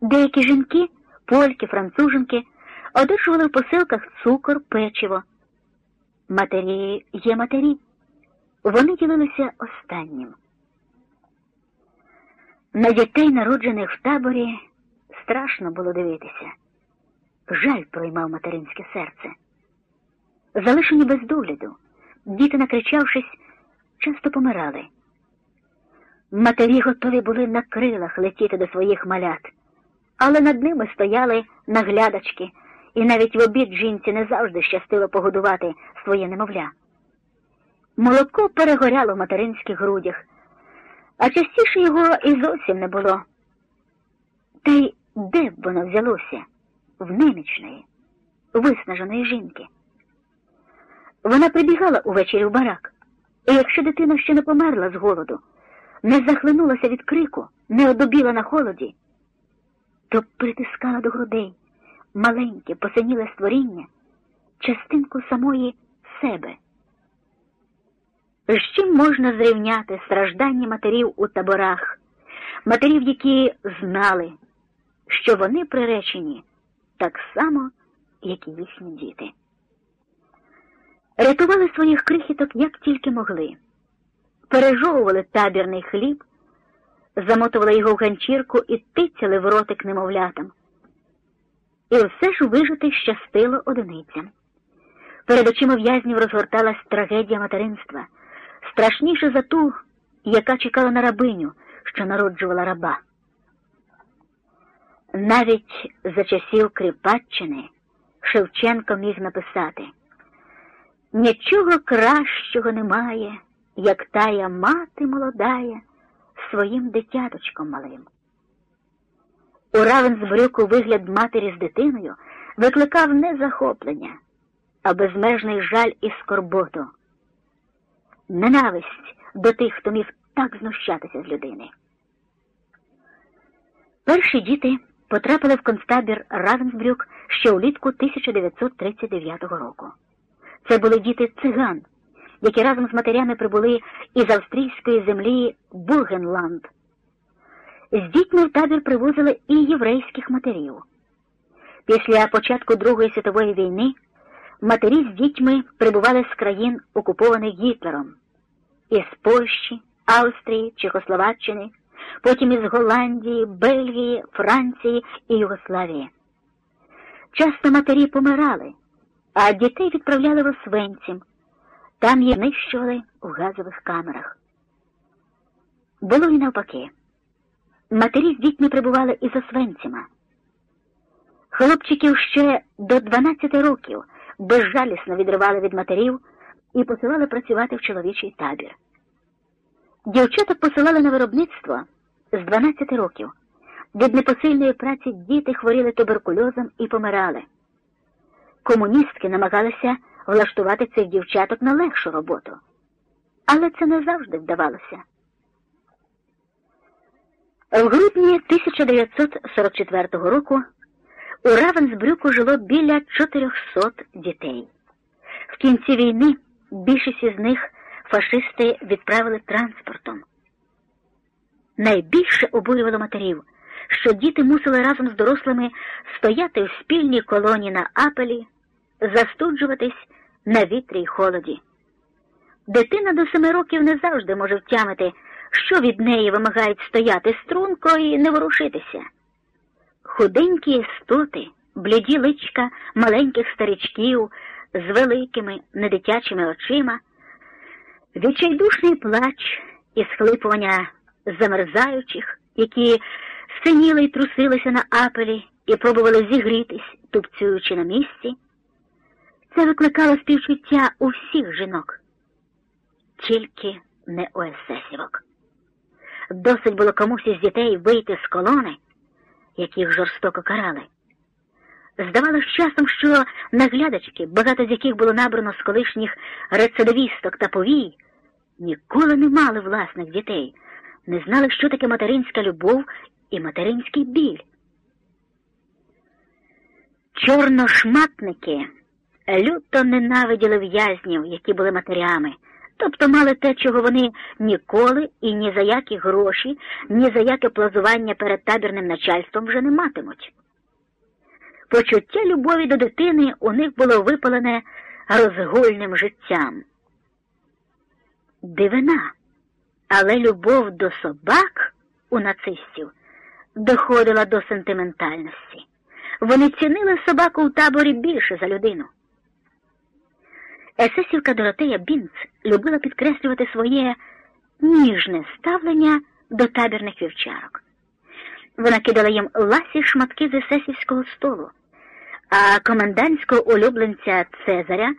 Деякі жінки, польки, француженки, одержували в посилках цукор, печиво. Матері є матері. Вони ділилися останнім. На дітей, народжених в таборі, страшно було дивитися. Жаль проймав материнське серце. Залишені без догляду, діти, накричавшись, часто помирали. Матері готові були на крилах летіти до своїх малят, але над ними стояли наглядачки, і навіть в обід жінці не завжди щастило погодувати своє немовля. Молоко перегоряло в материнських грудях, а частіше його і зовсім не було. Та й де б воно взялося? В немічної, виснаженої жінки. Вона прибігала увечері в барак, і якщо дитина ще не померла з голоду, не захлинулася від крику, не одобіла на холоді, то притискала до грудей маленьке, посиніле створіння, частинку самої себе. З чим можна зрівняти страждання матерів у таборах, матерів, які знали, що вони приречені так само, як і їхні діти. Рятували своїх крихіток як тільки могли, пережовували табірний хліб, замотували його в ганчірку і тицяли в ротик немовлятам. І все ж вижити щастило одиницям. Перед очима в'язнів розгорталась трагедія материнства, страшніше за ту, яка чекала на рабиню, що народжувала раба. Навіть за часів Кріпаччини Шевченко міг написати Нічого кращого немає, як тая мати молодая своїм дитяточком малим. У Равенсбрюку вигляд матері з дитиною викликав не захоплення, а безмежний жаль і скорботу, ненависть до тих, хто міг так знущатися з людини. Перші діти потрапили в концтабір Равенсбрюк ще улітку 1939 року. Це були діти циган, які разом з матерями прибули із австрійської землі Бургенланд. З дітьми в табір привозили і єврейських матерів. Після початку Другої світової війни матері з дітьми прибували з країн, окупованих Гітлером, із Польщі, Австрії, Чехословаччини, потім із Голландії, Бельгії, Франції і Югославії. Часто матері помирали, а дітей відправляли в Освенцім. Там їх знищували у газових камерах. Було і навпаки. Матері з дітьми прибували із Освенцима. Хлопчиків ще до 12 років безжалісно відривали від матерів і посилали працювати в чоловічий табір. Дівчаток посилали на виробництво з 12 років. Від непосильної праці діти хворіли туберкульозом і помирали. Комуністки намагалися влаштувати цих дівчаток на легшу роботу, але це не завжди вдавалося. В грудні 1944 року у Равенсбрюку жило біля 400 дітей. В кінці війни більшість із них фашисти відправили транспортом. Найбільше обурювало матерів, що діти мусили разом з дорослими стояти в спільній колоні на апелі, застуджуватись на вітрі й холоді. Дитина до семи років не завжди може втямити, що від неї вимагають стояти струнко і не ворушитися. Худенькі істоти, бліді личка маленьких старичків з великими недитячими очима, відчайдушний плач і схлипування замерзаючих, які синіли й трусилися на апелі і пробували зігрітись, тупцюючи на місці. Це викликало співчуття у всіх жінок, тільки не у есесівок. Досить було комусь із дітей вийти з колони, яких жорстоко карали. Здавалося часом, що наглядачки, багато з яких було набрано з колишніх рецидивісток та повій, ніколи не мали власних дітей, не знали, що таке материнська любов і материнський біль. Чорношматники люто ненавиділи в'язнів, які були матерями, тобто мали те, чого вони ніколи і ні за які гроші, ні за яке плазування перед табірним начальством вже не матимуть. Почуття любові до дитини у них було випалене розгульним життям. Дивина, але любов до собак у нацистів доходила до сентиментальності. Вони цінили собаку в таборі більше за людину. Есесівка Доротея Бінц любила підкреслювати своє ніжне ставлення до табірних вівчарок. Вона кидала їм ласі шматки з есесівського столу, а комендантського улюбленця Цезаря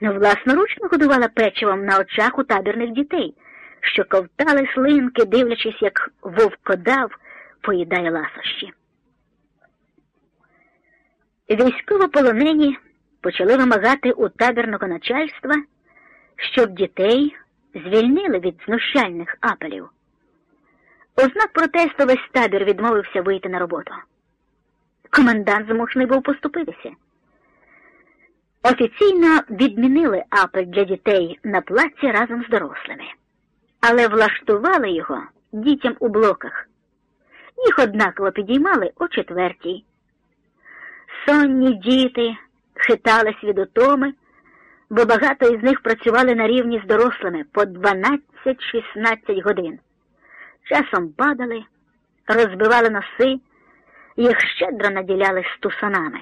власноручно годувала печивом на очах у табірних дітей, що ковтали слинки, дивлячись, як вовкодав поїдає ласощі. Військовополонені почали вимагати у табірного начальства, щоб дітей звільнили від знущальних апелів. У знак протесту весь табір відмовився вийти на роботу. Комендант змушений був поступитися. Офіційно відмінили апель для дітей на плаці разом з дорослими, але влаштували його дітям у блоках. Їх однаково підіймали о четвертій. Сонні діти хитались від утоми, бо багато із них працювали на рівні з дорослими по 12-16 годин. Часом падали, розбивали носи, їх щедро наділяли стусанами.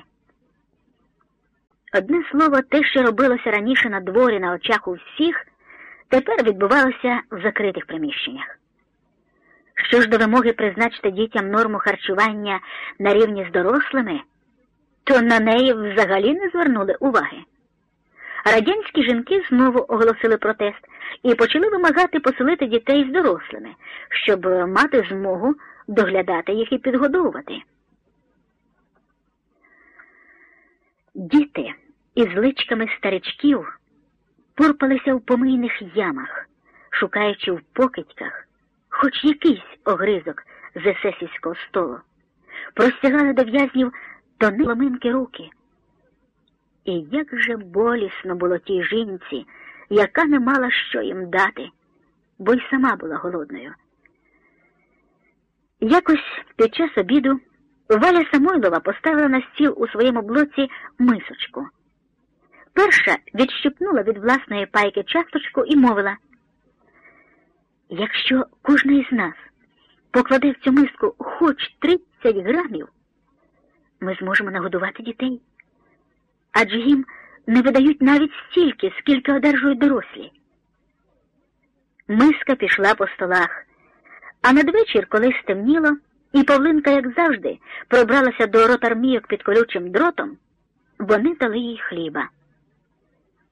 Одне слово, те, що робилося раніше на дворі на очах у всіх, тепер відбувалося в закритих приміщеннях. Що ж до вимоги призначити дітям норму харчування на рівні з дорослими, то на неї взагалі не звернули уваги. Радянські жінки знову оголосили протест і почали вимагати поселити дітей з дорослими, щоб мати змогу доглядати їх і підгодовувати. Діти із личками старичків порпалися в помийних ямах, шукаючи в покидьках хоч якийсь огризок з есесівського столу, простягали до в'язнів тони ломинки руки. І як же болісно було тій жінці, яка не мала що їм дати, бо й сама була голодною. Якось під час обіду Валя Самойлова поставила на стіл у своєму блоці мисочку. Перша відщипнула від власної пайки часточку і мовила, якщо кожен із нас покладе в цю миску хоч 30 грамів, ми зможемо нагодувати дітей. Адже їм не видають навіть стільки, скільки одержують дорослі. Миска пішла по столах, а надвечір, коли стемніло, і Павлинка, як завжди, пробралася до ротармійок під колючим дротом, вони дали їй хліба.